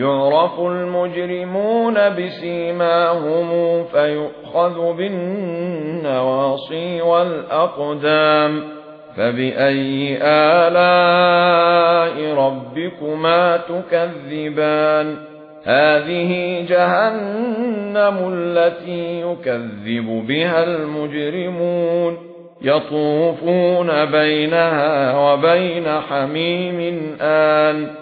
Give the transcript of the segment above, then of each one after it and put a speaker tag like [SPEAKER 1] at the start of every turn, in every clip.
[SPEAKER 1] يعرف المجرمون بسيماهم فيؤخذ بالنواصي والأقدام فبأي آلاء ربكما تكذبان هذه جهنم التي يكذب بها المجرمون يطوفون بينها وبين حميم آن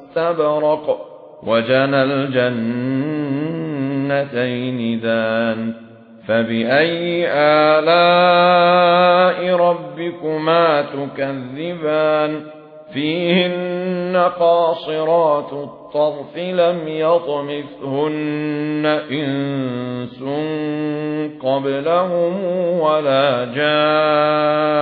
[SPEAKER 1] استبرق وجنى الجنتين دان فبأي آلاء ربكما تكذبان فيهن قاصرات الطرف لم يطمثهن إنس قبلهم ولا جان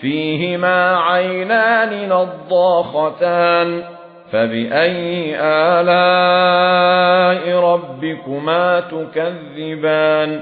[SPEAKER 1] فيهما عينان نضاختان فبأي آلاء ربكما تكذبان